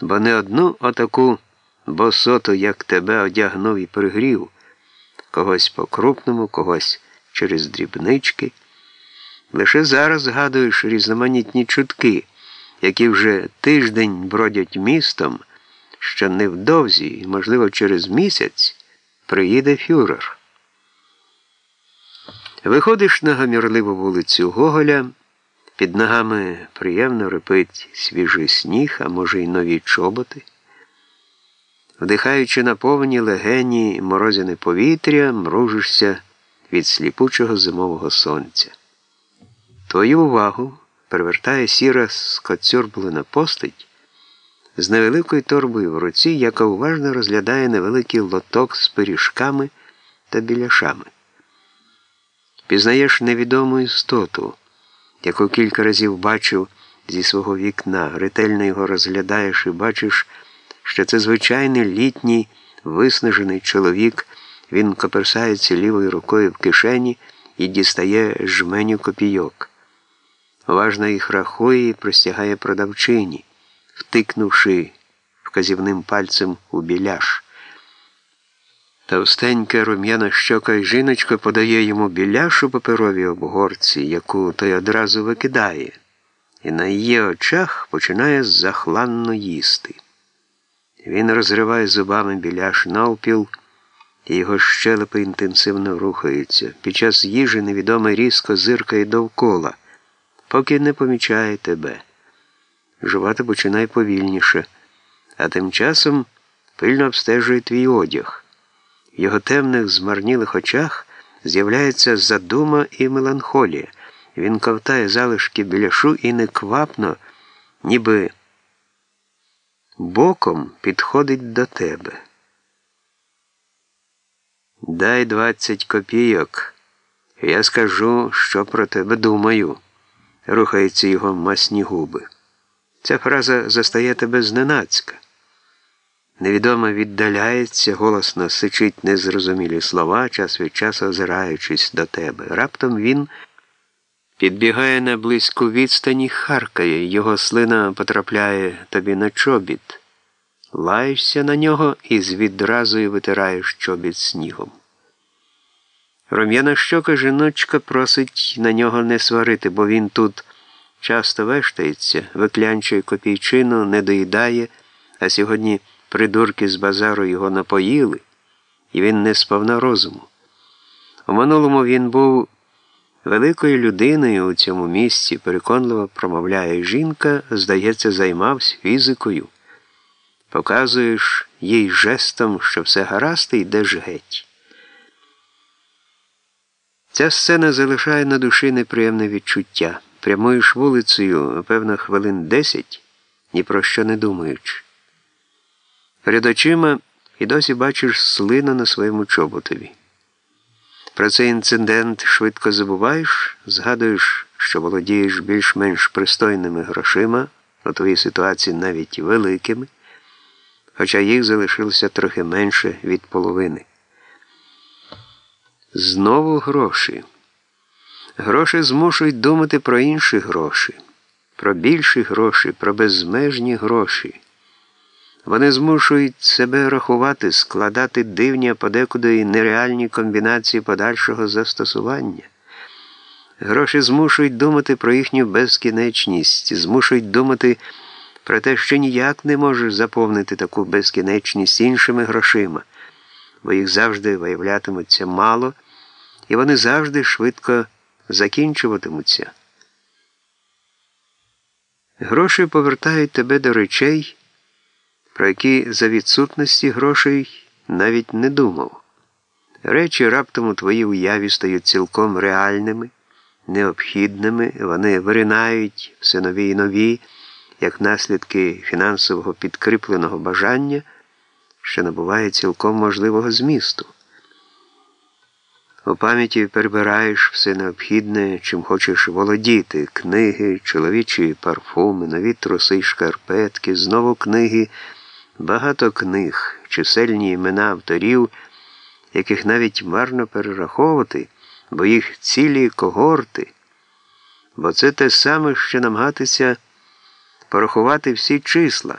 бо не одну отаку босоту, як тебе, одягнув і пригрів, когось по крупному, когось через дрібнички. Лише зараз згадуєш різноманітні чутки, які вже тиждень бродять містом, що невдовзі, можливо, через місяць, приїде фюрер. Виходиш на гамірливу вулицю Гоголя, під ногами приємно рипить свіжий сніг, а може й нові чоботи. Вдихаючи на повні легені морозяне повітря, мружишся від сліпучого зимового сонця. Твою увагу привертає сіра скоцюрблена постать з невеликою торбою в руці, яка уважно розглядає невеликий лоток з пиріжками та біляшами. Пізнаєш невідому істоту, яку кілька разів бачив зі свого вікна, ретельно його розглядаєш і бачиш, що це звичайний літній виснажений чоловік, він коперсається лівою рукою в кишені і дістає жменю копійок. Уважно їх рахує і простягає продавчині, втикнувши вказівним пальцем у біляш. Товстенька рум'яна щока й жіночка подає йому біляшу паперовій обгорці, яку той одразу викидає, і на її очах починає захланно їсти. Він розриває зубами біляш навпіл, і його щелепи інтенсивно рухаються. Під час їжі невідомий різко зиркає довкола, поки не помічає тебе. Жувати починає повільніше, а тим часом пильно обстежує твій одяг. В його темних, змарнілих очах з'являється задума і меланхолія. Він ковтає залишки біляшу і неквапно, ніби боком підходить до тебе. Дай двадцять копійок, я скажу, що про тебе думаю, рухаються його масні губи. Ця фраза застає тебе зненацька. Невідомо віддаляється, голосно сичить незрозумілі слова, час від часу озираючись до тебе. Раптом він підбігає на близьку відстані, харкає, його слина потрапляє тобі на чобіт. Лаєшся на нього і з відразою витираєш чобіт снігом. Рум'яна щока жіночка просить на нього не сварити, бо він тут часто вештається, виклянчує копійчину, не доїдає, а сьогодні придурки з базару його напоїли, і він не сповна розуму. У минулому він був великою людиною у цьому місці, переконливо промовляє жінка, здається, займався фізикою. Показуєш їй жестом, що все гаразд, і йдеш геть. Ця сцена залишає на душі неприємне відчуття. Прямуєш вулицею, певно, хвилин десять, ні про що не думаючи. Перед очима і досі бачиш слину на своєму чоботові. Про цей інцидент швидко забуваєш, згадуєш, що володієш більш-менш пристойними грошима, у твоїй ситуації навіть великими, хоча їх залишилося трохи менше від половини. Знову гроші. Гроші змушують думати про інші гроші, про більші гроші, про безмежні гроші. Вони змушують себе рахувати, складати дивні, а подекуди і нереальні комбінації подальшого застосування. Гроші змушують думати про їхню безкінечність, змушують думати про те, що ніяк не можеш заповнити таку безкінечність іншими грошима, бо їх завжди виявлятимуться мало, і вони завжди швидко закінчуватимуться. Гроші повертають тебе до речей про які за відсутності грошей навіть не думав. Речі раптом у твоїй уяві стають цілком реальними, необхідними, вони виринають все нові і нові, як наслідки фінансового підкріпленого бажання, що набуває цілком можливого змісту. У пам'яті перебираєш все необхідне, чим хочеш володіти, книги, чоловічі парфуми, нові труси, шкарпетки, знову книги багато книг, чисельні імена авторів, яких навіть марно перераховувати, бо їх цілі когорти, бо це те саме, що намагатися порахувати всі числа.